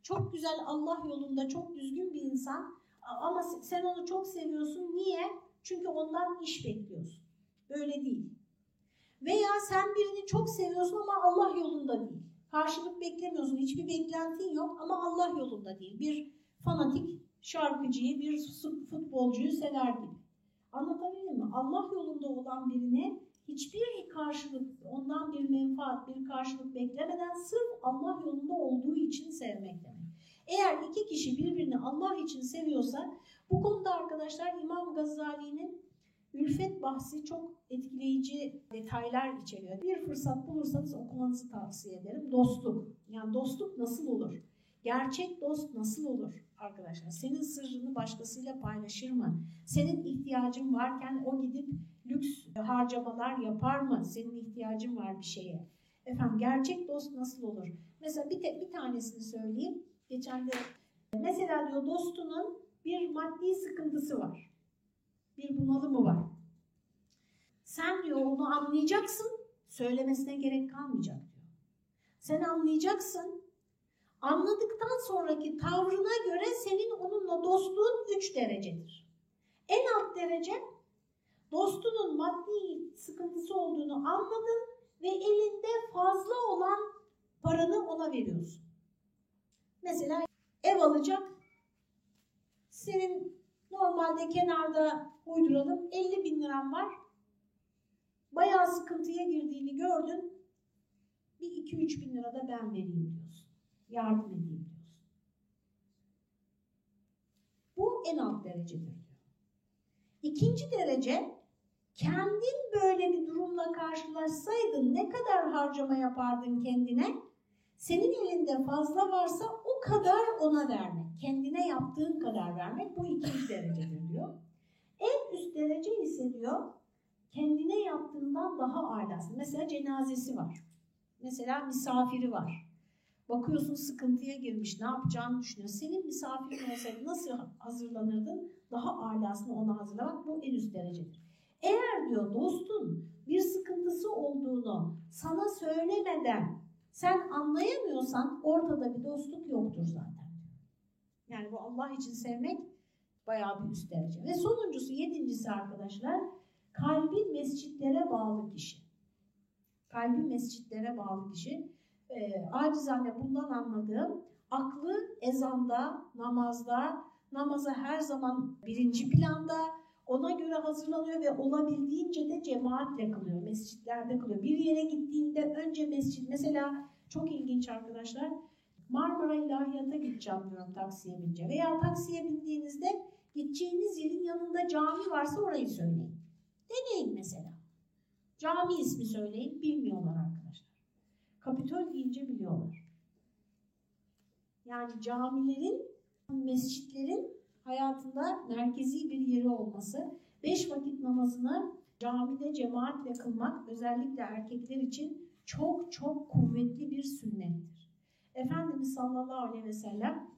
çok güzel Allah yolunda, çok düzgün bir insan ama sen onu çok seviyorsun. Niye? Çünkü ondan iş bekliyorsun. Böyle değil. Veya sen birini çok seviyorsun ama Allah yolunda değil. Karşılık beklemiyorsun, hiçbir beklentin yok ama Allah yolunda değil. Bir fanatik şarkıcıyı, bir futbolcuyu sever gibi. Anlatabildim mi? Allah yolunda olan birine hiçbir karşılık, ondan bir menfaat, bir karşılık beklemeden sırf Allah yolunda olduğu için sevmek demek. Eğer iki kişi birbirini Allah için seviyorsa, bu konuda arkadaşlar İmam Gazali'nin Ülfet bahsi çok etkileyici detaylar içeriyor. Bir fırsat bulursanız okumanızı tavsiye ederim. Dostluk. Yani dostluk nasıl olur? Gerçek dost nasıl olur arkadaşlar? Senin sırrını başkasıyla paylaşır mı? Senin ihtiyacın varken o gidip lüks harcamalar yapar mı? Senin ihtiyacın var bir şeye. Efendim gerçek dost nasıl olur? Mesela bir, te, bir tanesini söyleyeyim. Geçen de mesela diyor dostunun bir maddi sıkıntısı var bir bunalımı var. Sen diyor onu anlayacaksın, söylemesine gerek kalmayacak diyor. Sen anlayacaksın, anladıktan sonraki tavrına göre senin onunla dostluğun üç derecedir. En alt derece dostunun maddi sıkıntısı olduğunu anladın ve elinde fazla olan paranı ona veriyorsun. Mesela ev alacak, senin normalde kenarda uyduralım 50 bin liram var. Bayağı sıkıntıya girdiğini gördün. Bir 2-3 bin lira da ben vereyim diyorsun. Yardım edeyim diyorsun. Bu en alt derecedir diyor. İkinci derece kendin böyle bir durumla karşılaşsaydın ne kadar harcama yapardın kendine? Senin elinde fazla varsa o kadar ona vermek. Kendine yaptığın kadar vermek bu ikinci derecedir diyor. En üst derece ise diyor kendine yaptığından daha alası. Mesela cenazesi var. Mesela misafiri var. Bakıyorsun sıkıntıya girmiş, ne yapacağını düşünüyor. Senin misafirin olsaydı nasıl hazırlanırdın? Daha alasını ona hazırlamak bu en üst derecedir. Eğer diyor dostun bir sıkıntısı olduğunu sana söylemeden sen anlayamıyorsan ortada bir dostluk yoktur zaten. Yani bu Allah için sevmek bayağı bir üst derece. Ve sonuncusu, yedincisi arkadaşlar, kalbi mescitlere bağlı kişi. Kalbi mescitlere bağlı kişi. E, acizane bundan anladığım, aklı ezanda, namazda, namaza her zaman birinci planda, ona göre hazırlanıyor ve olabildiğince de cemaatle kılıyor, mescitlerde kılıyor. Bir yere gittiğinde önce mescit, mesela çok ilginç arkadaşlar, Marmara İlahiyat'a gideceğim diyorum taksiye binince. Veya taksiye bindiğinizde gideceğiniz yerin yanında cami varsa orayı söyleyin. Deneyin mesela. Cami ismi söyleyin, bilmiyorlar arkadaşlar. Kapitol deyince biliyorlar. Yani camilerin, mescitlerin hayatında merkezi bir yeri olması, beş vakit namazını camide cemaatle kılmak özellikle erkekler için çok çok kuvvetli bir sünnettir. Efendimiz sallallahu aleyhi ve sellem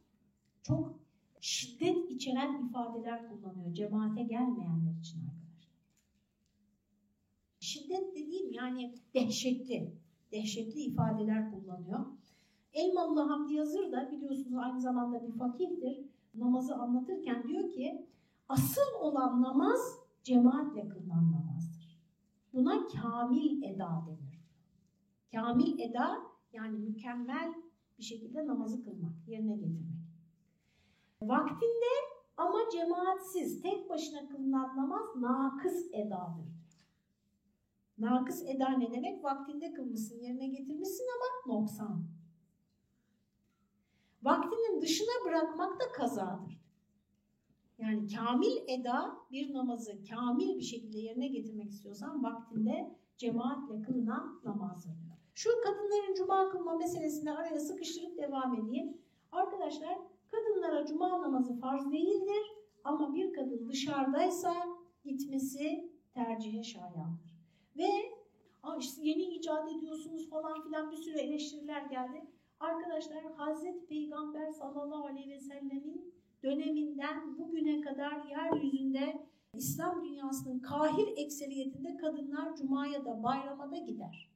çok şiddet içeren ifadeler kullanıyor cemaate gelmeyenler için arkadaşlar. Şiddet dediğim yani dehşetli, dehşetli ifadeler kullanıyor. Elmalı Hamdi Yazır da biliyorsunuz aynı zamanda bir fakihtir. Namazı anlatırken diyor ki asıl olan namaz cemaatle kılınan namazdır. Buna kamil eda denir. Kamil eda yani mükemmel bir şekilde namazı kılmak, yerine getirmek. Vaktinde ama cemaatsiz, tek başına kılınan namaz nakıs edadır. Nakıs eda ne demek? Vaktinde kılmışsın, yerine getirmişsin ama noksan. Vaktinin dışına bırakmak da kazadır. Yani kamil eda bir namazı kamil bir şekilde yerine getirmek istiyorsan vaktinde cemaatle kılınan namazdır diyor. Şu kadınların cuma kılma meselesinde araya sıkıştırıp devam edeyim. Arkadaşlar kadınlara cuma namazı farz değildir ama bir kadın dışarıdaysa gitmesi tercihe şayandır. Ve işte yeni icat ediyorsunuz falan filan bir sürü eleştiriler geldi. Arkadaşlar Hazreti Peygamber sallallahu aleyhi ve sellemin döneminden bugüne kadar yeryüzünde İslam dünyasının kahir ekseriyetinde kadınlar cumaya da bayrama da gider.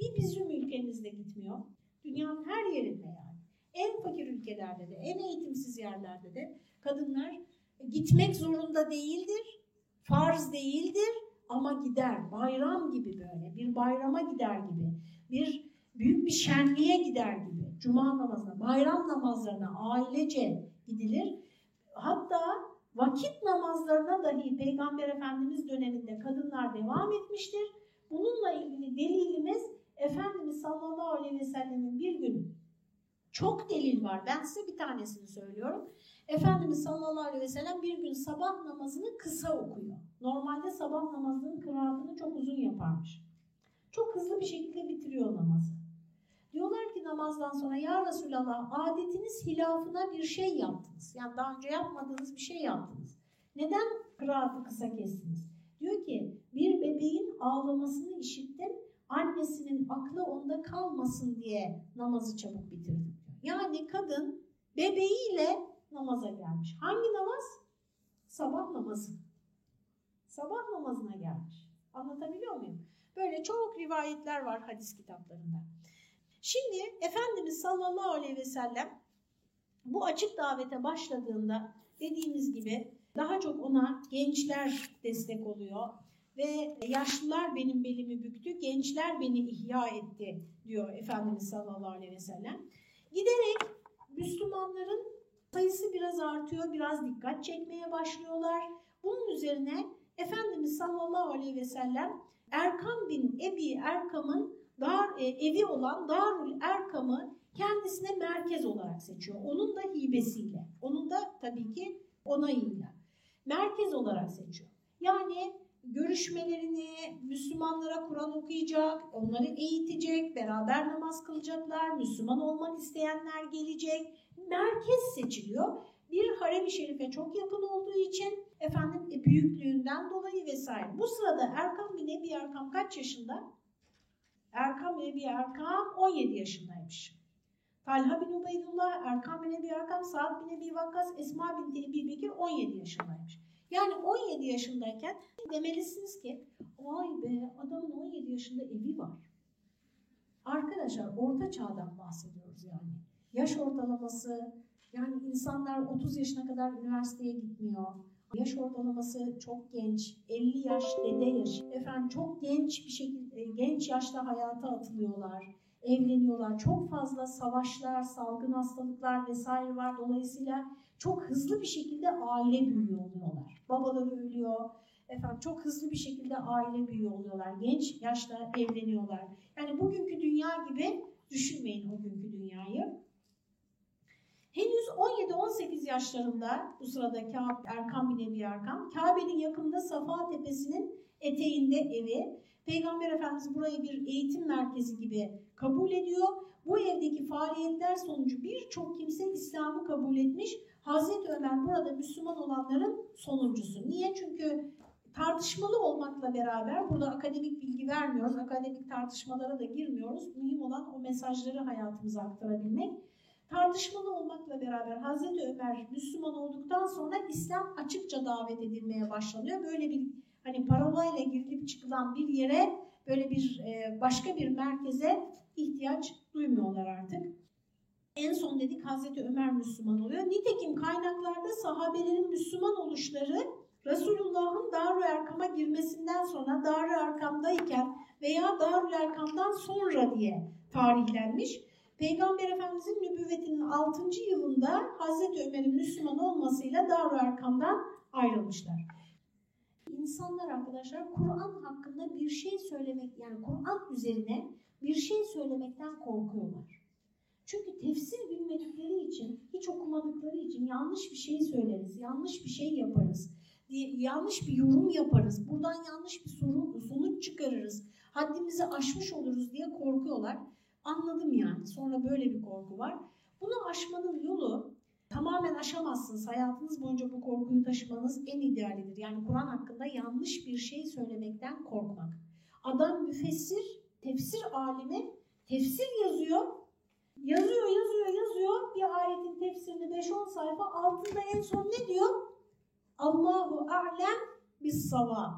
Bir bizim ülkemizde gitmiyor. Dünyanın her yerinde yani. En fakir ülkelerde de, en eğitimsiz yerlerde de kadınlar gitmek zorunda değildir, farz değildir ama gider. Bayram gibi böyle, bir bayrama gider gibi, bir büyük bir şenliğe gider gibi. Cuma namazına, bayram namazlarına ailece gidilir. Hatta vakit namazlarına dahi Peygamber Efendimiz döneminde kadınlar devam etmiştir. Bununla ilgili delilimiz Efendimiz sallallahu aleyhi ve sellemin bir gün çok delil var. Ben size bir tanesini söylüyorum. Efendimiz sallallahu aleyhi ve sellem bir gün sabah namazını kısa okuyor. Normalde sabah namazının kıraatını çok uzun yaparmış. Çok hızlı bir şekilde bitiriyor namazı. Diyorlar ki namazdan sonra ya Resulallah adetiniz hilafına bir şey yaptınız. Yani daha önce yapmadığınız bir şey yaptınız. Neden kıraatı kısa kestiniz? Diyor ki bir bebeğin ağlamasını işittim annesinin aklı onda kalmasın diye namazı çabuk bitirdim. Yani kadın bebeğiyle namaza gelmiş. Hangi namaz? Sabah namazı. Sabah namazına gelmiş. Anlatabiliyor muyum? Böyle çok rivayetler var hadis kitaplarında. Şimdi Efendimiz sallallahu aleyhi ve sellem bu açık davete başladığında dediğimiz gibi daha çok ona gençler destek oluyor ve yaşlılar benim belimi büktü, gençler beni ihya etti diyor Efendimiz sallallahu aleyhi ve sellem. Giderek Müslümanların sayısı biraz artıyor, biraz dikkat çekmeye başlıyorlar. Bunun üzerine Efendimiz sallallahu aleyhi ve sellem Erkam bin Ebi Erkam'ın dar, e, evi olan Darul Erkam'ı kendisine merkez olarak seçiyor. Onun da hibesiyle, onun da tabii ki onayıyla merkez olarak seçiyor. Yani görüşmelerini Müslümanlara Kur'an okuyacak, onları eğitecek, beraber namaz kılacaklar, Müslüman olmak isteyenler gelecek. Merkez seçiliyor. Bir harem-i şerife çok yakın olduğu için efendim e, büyüklüğünden dolayı vesaire. Bu sırada Erkam bin Ebi Erkam kaç yaşında? Erkam bin Ebi Erkam 17 yaşındaymış. Talha bin Ubeydullah, Erkam bin Ebi Erkam, Sa'd bin Ebi Vakkas, Esma bin Ebi Bekir 17 yaşındaymış. Yani 17 yaşındayken demelisiniz ki vay be adamın 17 yaşında evi var. Arkadaşlar orta çağdan bahsediyoruz yani. Yaş ortalaması yani insanlar 30 yaşına kadar üniversiteye gitmiyor. Yaş ortalaması çok genç, 50 yaş dede yaşı. Efendim çok genç bir şekilde genç yaşta hayata atılıyorlar, evleniyorlar. Çok fazla savaşlar, salgın hastalıklar vesaire var. Dolayısıyla çok hızlı bir şekilde aile büyüyor oluyorlar. Babaları ölüyor, efendim çok hızlı bir şekilde aile büyüyor oluyorlar. Genç yaşta evleniyorlar. Yani bugünkü dünya gibi düşünmeyin o günkü dünyayı. Henüz 17-18 yaşlarında bu sırada Kabe, Erkam bin Ebi Kabe'nin yakında Safa Tepesi'nin eteğinde evi. Peygamber Efendimiz burayı bir eğitim merkezi gibi kabul ediyor. Bu evdeki faaliyetler sonucu birçok kimse İslam'ı kabul etmiş. Hazreti Ömer burada Müslüman olanların sonuncusu. Niye? Çünkü tartışmalı olmakla beraber burada akademik bilgi vermiyoruz, akademik tartışmalara da girmiyoruz. Mühim olan o mesajları hayatımıza aktarabilmek. Tartışmalı olmakla beraber Hazreti Ömer Müslüman olduktan sonra İslam açıkça davet edilmeye başlanıyor. Böyle bir hani parolayla girilip çıkılan bir yere böyle bir e, başka bir merkeze ihtiyaç duymuyorlar artık. En son dedik Hazreti Ömer Müslüman oluyor. Nitekim kaynaklarda sahabelerin Müslüman oluşları Resulullah'ın Darül Erkam'a girmesinden sonra Darül Erkam'dayken veya Darül Erkam'dan sonra diye tarihlenmiş. Peygamber Efendimizin nübüvvetinin 6. yılında Hazreti Ömer'in Müslüman olmasıyla Darül Erkam'dan ayrılmışlar. İnsanlar arkadaşlar Kur'an hakkında bir şey söylemek yani Kur'an üzerine bir şey söylemekten korkuyorlar. Çünkü tefsir bilmedikleri için, hiç okumadıkları için yanlış bir şey söyleriz, yanlış bir şey yaparız, yanlış bir yorum yaparız, buradan yanlış bir sorun, sonuç çıkarırız, haddimizi aşmış oluruz diye korkuyorlar. Anladım yani. Sonra böyle bir korku var. Bunu aşmanın yolu tamamen aşamazsınız. Hayatınız boyunca bu korkuyu taşımanız en idealidir. Yani Kur'an hakkında yanlış bir şey söylemekten korkmak. Adam müfessir, tefsir alimi tefsir yazıyor. Yazıyor, yazıyor, yazıyor. Bir ayetin tefsirini 5-10 sayfa altında en son ne diyor? Allahu a'lem bis savab.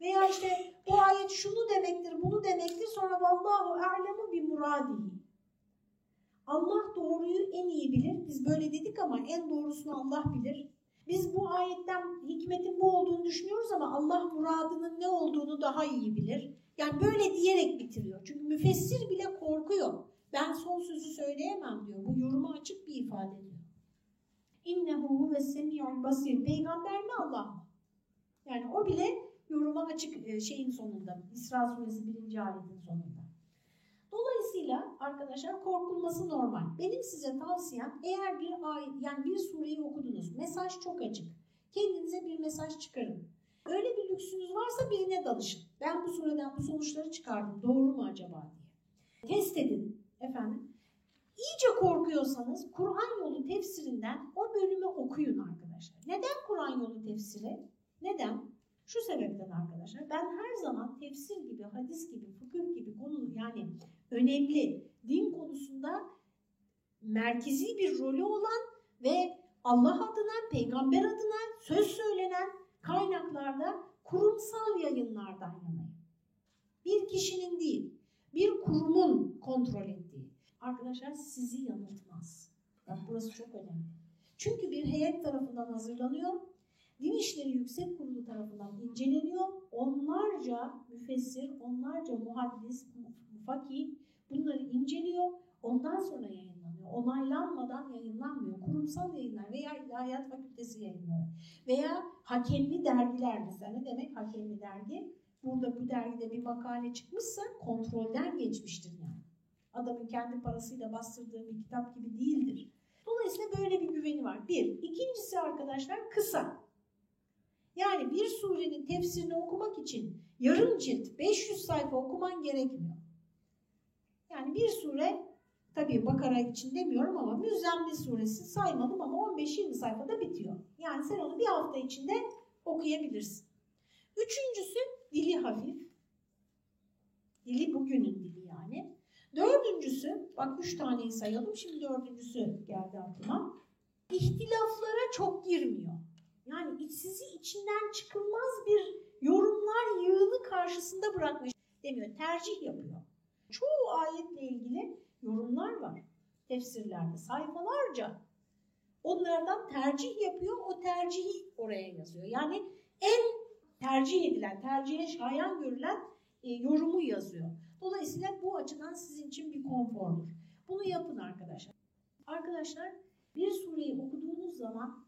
Veya işte bu ayet şunu demektir, bunu demektir. Sonra vallahu a'lemu bi muradihi. Allah doğruyu en iyi bilir. Biz böyle dedik ama en doğrusunu Allah bilir. Biz bu ayetten hikmetin bu olduğunu düşünüyoruz ama Allah muradının ne olduğunu daha iyi bilir. Yani böyle diyerek bitiriyor. Çünkü müfessir bile korkuyor. Ben son sözü söyleyemem diyor. Bu yoruma açık bir ifade diyor. İnnehu ve semiyul basir. Peygamber mi Allah mı? Yani o bile yoruma açık e, şeyin sonunda. İsra suresi birinci ayetin sonunda. Dolayısıyla arkadaşlar korkulması normal. Benim size tavsiyem eğer bir ayet yani bir sureyi okudunuz. Mesaj çok açık. Kendinize bir mesaj çıkarın. Öyle bir lüksünüz varsa birine danışın. Ben bu sureden bu sonuçları çıkardım. Doğru mu acaba diye. Test edin efendim. İyice korkuyorsanız Kur'an yolu tefsirinden o bölümü okuyun arkadaşlar. Neden Kur'an yolu tefsiri? Neden? Şu sebepten arkadaşlar ben her zaman tefsir gibi, hadis gibi, fıkıh gibi konu yani önemli din konusunda merkezi bir rolü olan ve Allah adına, peygamber adına söz söylenen kaynaklarda kurumsal yayınlardan yanayım. Bir kişinin değil, bir kurumun kontrol ettiği. Arkadaşlar sizi yanıltmaz. Bak burası çok önemli. Çünkü bir heyet tarafından hazırlanıyor Din İşleri Yüksek Kurulu tarafından inceleniyor. Onlarca müfessir, onlarca muhaddis, fakih bunları inceliyor. Ondan sonra yayınlanıyor. Onaylanmadan yayınlanmıyor. Kurumsal yayınlar veya İlahiyat Fakültesi yayınları veya hakemli dergiler mesela ne demek hakemli dergi? Burada bu dergide bir makale çıkmışsa kontrolden geçmiştir yani. Adamın kendi parasıyla bastırdığı bir kitap gibi değildir. Dolayısıyla böyle bir güveni var. Bir. İkincisi arkadaşlar kısa. Yani bir surenin tefsirini okumak için yarım cilt 500 sayfa okuman gerekmiyor. Yani bir sure tabii Bakara için demiyorum ama Müzzemmil suresi saymadım ama 15-20 sayfada bitiyor. Yani sen onu bir hafta içinde okuyabilirsin. Üçüncüsü dili hafif. Dili bugünün dili yani. Dördüncüsü, bak üç taneyi sayalım, şimdi dördüncüsü geldi aklıma. İhtilaflara çok girmiyor. Yani sizi içinden çıkılmaz bir yorumlar yığını karşısında bırakmış demiyor. Tercih yapıyor. Çoğu ayetle ilgili yorumlar var tefsirlerde sayfalarca. Onlardan tercih yapıyor, o tercihi oraya yazıyor. Yani en tercih edilen, tercihe şayan görülen e, yorumu yazıyor. Dolayısıyla bu açıdan sizin için bir konfordur. Bunu yapın arkadaşlar. Arkadaşlar bir sureyi okuduğunuz zaman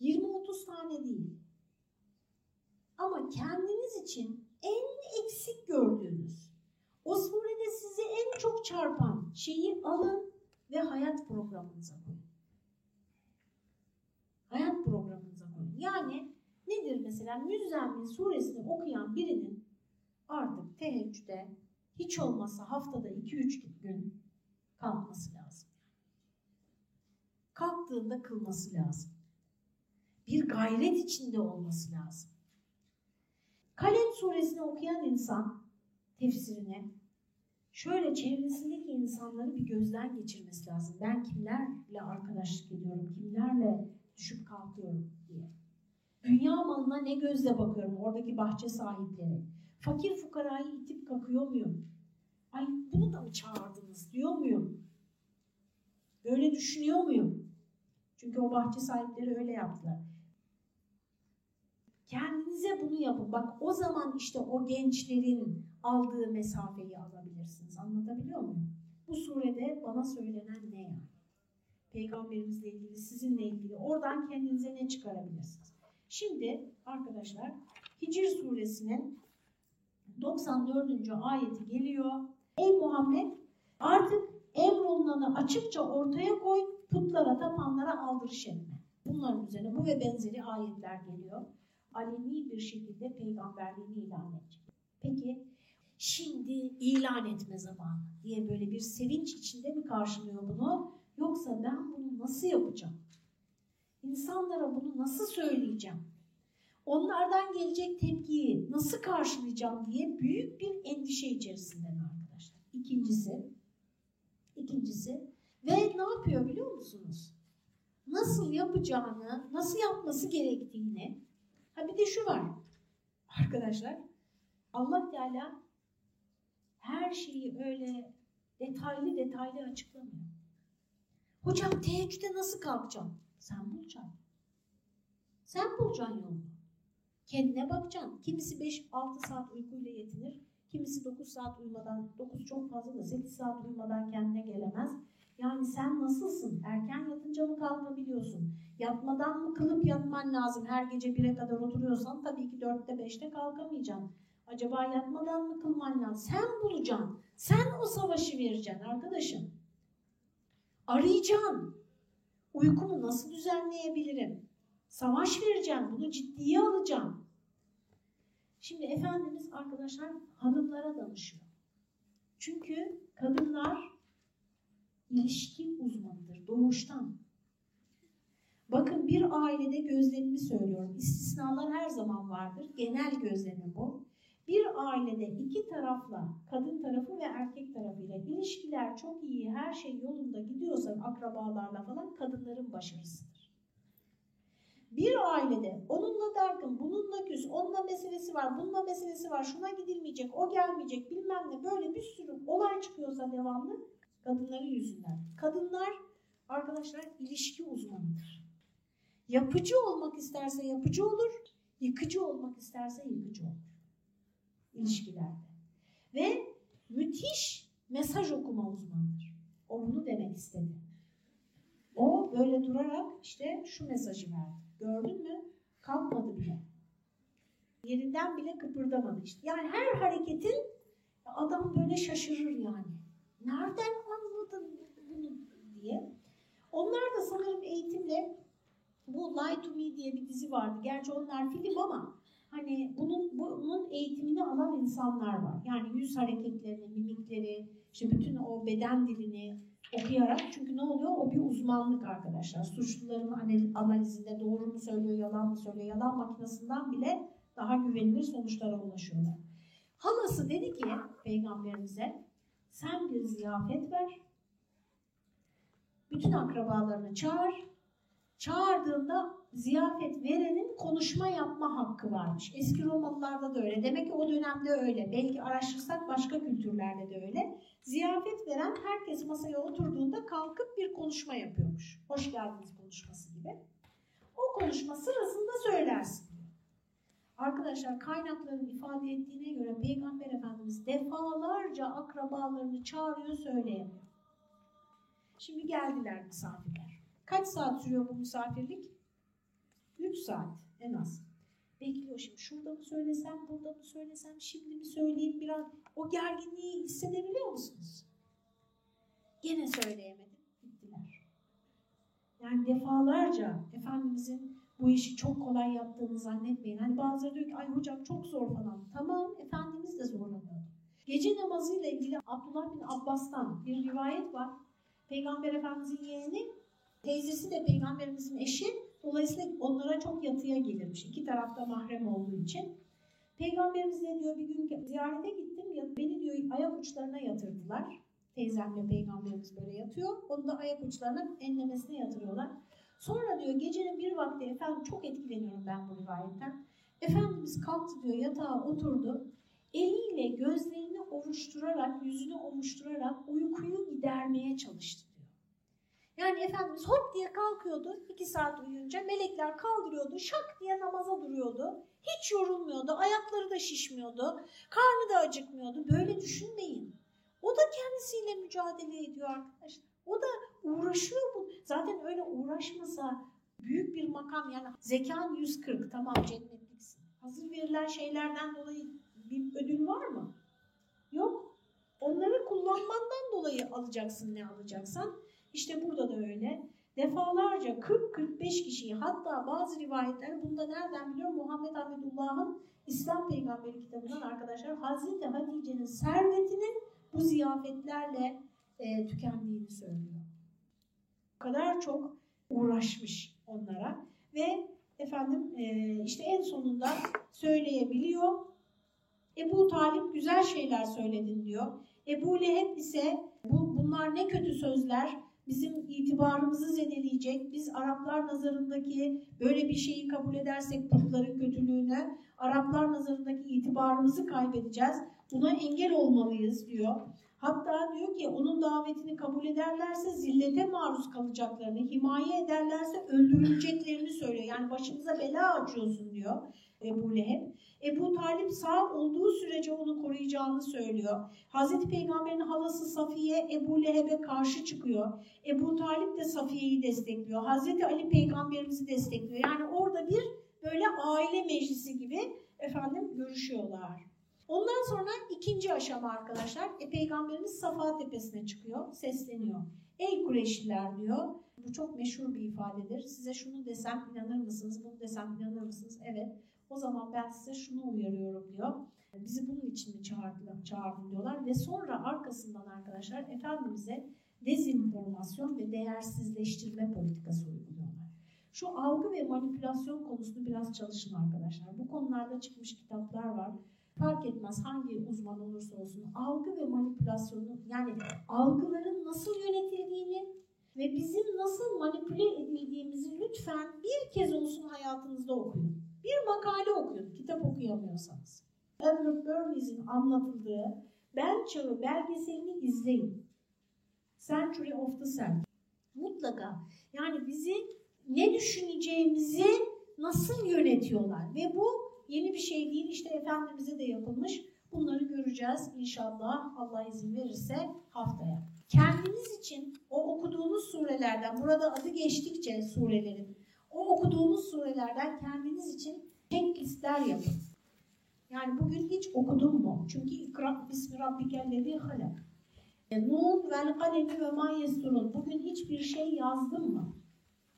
20-30 tane değil. Ama kendiniz için en eksik gördüğünüz, o surede sizi en çok çarpan şeyi alın ve hayat programınıza koyun. Hayat programınıza koyun. Yani nedir mesela Müzzemmil suresini okuyan birinin artık teheccüde hiç olmazsa haftada 2-3 gün kalkması lazım. Kalktığında kılması lazım. Bir gayret içinde olması lazım. Kalem suresini okuyan insan tefsirini şöyle çevresindeki insanları bir gözden geçirmesi lazım. Ben kimlerle arkadaşlık ediyorum, kimlerle düşüp kalkıyorum diye. Dünya malına ne gözle bakıyorum oradaki bahçe sahipleri. Fakir fukarayı itip kakıyor muyum? Ay bunu da mı çağırdınız diyor muyum? Öyle düşünüyor muyum? Çünkü o bahçe sahipleri öyle yaptılar. Kendinize bunu yapın. Bak o zaman işte o gençlerin aldığı mesafeyi alabilirsiniz. Anlatabiliyor muyum? Bu surede bana söylenen ne yani? Peygamberimizle ilgili, sizinle ilgili. Oradan kendinize ne çıkarabilirsiniz? Şimdi arkadaşlar Hicr suresinin 94. ayeti geliyor. Ey Muhammed artık emrolunanı açıkça ortaya koy, putlara tapanlara aldırış etme. Bunların üzerine bu ve benzeri ayetler geliyor. Aleni bir şekilde peygamberliğini ilan edecek. Peki şimdi ilan etme zamanı diye böyle bir sevinç içinde mi karşılıyor bunu? Yoksa ben bunu nasıl yapacağım? İnsanlara bunu nasıl söyleyeceğim? Onlardan gelecek tepkiyi nasıl karşılayacağım diye büyük bir endişe içerisinde arkadaşlar. İkincisi, ikincisi ve ne yapıyor biliyor musunuz? Nasıl yapacağını, nasıl yapması gerektiğini, ha bir de şu var arkadaşlar, Allah Teala her şeyi öyle detaylı detaylı açıklamıyor. Hocam teheccüde nasıl kalkacağım? Sen bulacaksın. Sen bulacaksın yolunu. Kendine bakacaksın. Kimisi 5-6 saat uykuyla yetinir. Kimisi 9 saat uyumadan, 9 çok fazla da 8 saat uyumadan kendine gelemez. Yani sen nasılsın? Erken yatınca mı kalkabiliyorsun? Yatmadan mı kılıp yatman lazım? Her gece 1'e kadar oturuyorsan tabii ki 4'te 5'te kalkamayacaksın. Acaba yatmadan mı kılman lazım? Sen bulacaksın. Sen o savaşı vereceksin arkadaşım. Arayacaksın. Uykumu nasıl düzenleyebilirim? Savaş vereceğim. Bunu ciddiye alacağım. Şimdi Efendimiz arkadaşlar hanımlara danışıyor. Çünkü kadınlar ilişki uzmanıdır doğuştan. Bakın bir ailede gözlemimi söylüyorum. İstisnalar her zaman vardır. Genel gözlemim bu. Bir ailede iki tarafla, kadın tarafı ve erkek tarafıyla ilişkiler çok iyi, her şey yolunda gidiyorsa akrabalarla falan kadınların başarısıdır. Bir ailede onunla dargın, bununla küs, onunla meselesi var, bununla meselesi var, şuna gidilmeyecek, o gelmeyecek bilmem ne böyle bir sürü olay çıkıyorsa devamlı kadınların yüzünden. Kadınlar arkadaşlar ilişki uzmanıdır. Yapıcı olmak isterse yapıcı olur, yıkıcı olmak isterse yıkıcı olur ilişkilerde. Ve müthiş mesaj okuma uzmanıdır. O bunu demek istedi. O böyle durarak işte şu mesajı verdi. Gördün mü? Kalkmadı bile. Yerinden bile kıpırdamadı. Yani her hareketin adam böyle şaşırır yani. Nereden diye. Onlar da sanırım eğitimle Bu Lie to Me diye bir dizi vardı. Gerçi onlar film ama hani bunun bunun eğitimini alan insanlar var. Yani yüz hareketlerini, mimikleri, işte bütün o beden dilini okuyarak çünkü ne oluyor? O bir uzmanlık arkadaşlar. Suçluların analizinde doğru mu söylüyor, yalan mı söylüyor, yalan makinesinden bile daha güvenilir sonuçlara ulaşıyorlar. Halası dedi ki peygamberimize sen bir ziyafet ver, bütün akrabalarını çağır, çağırdığında ziyafet verenin konuşma yapma hakkı varmış. Eski Romalılarda da öyle. Demek ki o dönemde öyle. Belki araştırsak başka kültürlerde de öyle. Ziyafet veren herkes masaya oturduğunda kalkıp bir konuşma yapıyormuş. Hoş geldiniz konuşması gibi. O konuşma sırasında söylersin. Arkadaşlar kaynakların ifade ettiğine göre Peygamber Efendimiz defalarca akrabalarını çağırıyor söyleyemiyor. Şimdi geldiler misafirler. Kaç saat sürüyor bu misafirlik? 3 saat en az. Bekliyor şimdi şurada mı söylesem, burada mı söylesem, şimdi mi söyleyeyim biraz. O gerginliği hissedebiliyor musunuz? Gene söyleyemedim, gittiler. Yani defalarca Efendimizin bu işi çok kolay yaptığını zannetmeyin. Hani bazıları diyor ki ay hocam çok zor falan. Tamam Efendimiz de zorlanıyor. Gece namazıyla ilgili Abdullah bin Abbas'tan bir rivayet var. Peygamber Efendimizin yeğeni, teyzesi de Peygamberimizin eşi. Dolayısıyla onlara çok yatıya gelirmiş. İki tarafta mahrem olduğu için. Peygamberimiz ne diyor bir gün ziyarete gittim. Beni diyor ayak uçlarına yatırdılar. Teyzemle peygamberimiz böyle yatıyor. Onu da ayak uçlarına enlemesine yatırıyorlar. Sonra diyor gecenin bir vakti efendim çok etkileniyorum ben bu rivayetten. Efendimiz kalktı diyor yatağa oturdu. Eliyle gözlerini ovuşturarak, yüzünü ovuşturarak uykuyu gidermeye çalıştı diyor. Yani Efendimiz hop diye kalkıyordu iki saat uyuyunca melekler kaldırıyordu şak diye namaza duruyordu. Hiç yorulmuyordu, ayakları da şişmiyordu, karnı da acıkmıyordu. Böyle düşünmeyin. O da kendisiyle mücadele ediyor arkadaşlar. O da uğraşıyor bu. Zaten öyle uğraşmasa büyük bir makam yani zekan 140 tamam cennetliksin. Hazır verilen şeylerden dolayı bir ödül var mı? Yok. Onları kullanmandan dolayı alacaksın ne alacaksan. İşte burada da öyle. Defalarca 40-45 kişiyi hatta bazı rivayetler bunda nereden biliyor? Muhammed Ahmedullah'ın İslam Peygamberi kitabından arkadaşlar Hazreti Hatice'nin servetinin bu ziyafetlerle e, tükendiğini söylüyor. O kadar çok uğraşmış onlara ve efendim e, işte en sonunda söyleyebiliyor. Ebu Talip güzel şeyler söyledin diyor. Ebu Leheb ise bu, bunlar ne kötü sözler bizim itibarımızı zedeleyecek. Biz Araplar nazarındaki böyle bir şeyi kabul edersek putların kötülüğünü Araplar nazarındaki itibarımızı kaybedeceğiz. Buna engel olmalıyız diyor. Hatta diyor ki onun davetini kabul ederlerse zillete maruz kalacaklarını, himaye ederlerse öldürüleceklerini söylüyor. Yani başımıza bela açıyorsun diyor Ebu Leheb. Ebu Talip sağ olduğu sürece onu koruyacağını söylüyor. Hazreti Peygamber'in halası Safiye Ebu Leheb'e karşı çıkıyor. Ebu Talip de Safiye'yi destekliyor. Hazreti Ali Peygamberimizi destekliyor. Yani orada bir böyle aile meclisi gibi efendim görüşüyorlar. Ondan sonra ikinci aşama arkadaşlar. E, Peygamberimiz Safa tepesine çıkıyor, sesleniyor. Ey Kureyşliler diyor. Bu çok meşhur bir ifadedir. Size şunu desem inanır mısınız? Bunu desem inanır mısınız? Evet. O zaman ben size şunu uyarıyorum diyor. Bizi bunun için mi çağırdılar, çağırdın diyorlar. Ve sonra arkasından arkadaşlar Efendimiz'e dezinformasyon ve değersizleştirme politikası uyguluyorlar. Şu algı ve manipülasyon konusunu biraz çalışın arkadaşlar. Bu konularda çıkmış kitaplar var fark etmez hangi uzman olursa olsun algı ve manipülasyonu yani algıların nasıl yönetildiğini ve bizim nasıl manipüle edildiğimizi lütfen bir kez olsun hayatınızda okuyun. Bir makale okuyun, kitap okuyamıyorsanız. Edward Bernays'in anlatıldığı Bel Çağı belgeselini izleyin. Century of the Self. Mutlaka. Yani bizi ne düşüneceğimizi nasıl yönetiyorlar ve bu Yeni bir şey değil işte Efendimiz'e de yapılmış. Bunları göreceğiz inşallah Allah izin verirse haftaya. Kendiniz için o okuduğunuz surelerden, burada adı geçtikçe surelerin, okuduğunuz surelerden kendiniz için checklistler yapın. Yani bugün hiç okudun mu? Çünkü ikra bismi rabbikellezi halak. E, Nun vel kalemi ve ma yesturun. Bugün hiçbir şey yazdın mı?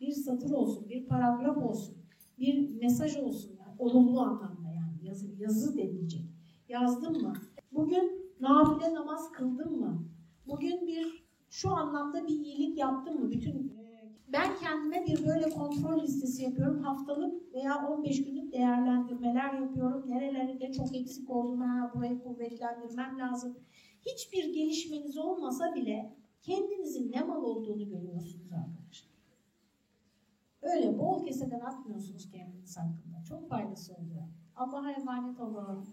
bir satır olsun, bir paragraf olsun, bir mesaj olsun. Yani olumlu anlamda yani yazı, yazı denilecek. Yazdın mı? Bugün nafile namaz kıldın mı? Bugün bir şu anlamda bir iyilik yaptın mı? Bütün ben kendime bir böyle kontrol listesi yapıyorum. Haftalık veya 15 günlük değerlendirmeler yapıyorum. Nerelerinde çok eksik oldum, ha, burayı kuvvetlendirmem lazım. Hiçbir gelişmeniz olmasa bile kendinizin ne mal olduğunu görüyorsunuz arkadaşlar. Öyle bol keseden atmıyorsunuz kendiniz hakkında. Çok faydası oluyor. Allah'a emanet olun.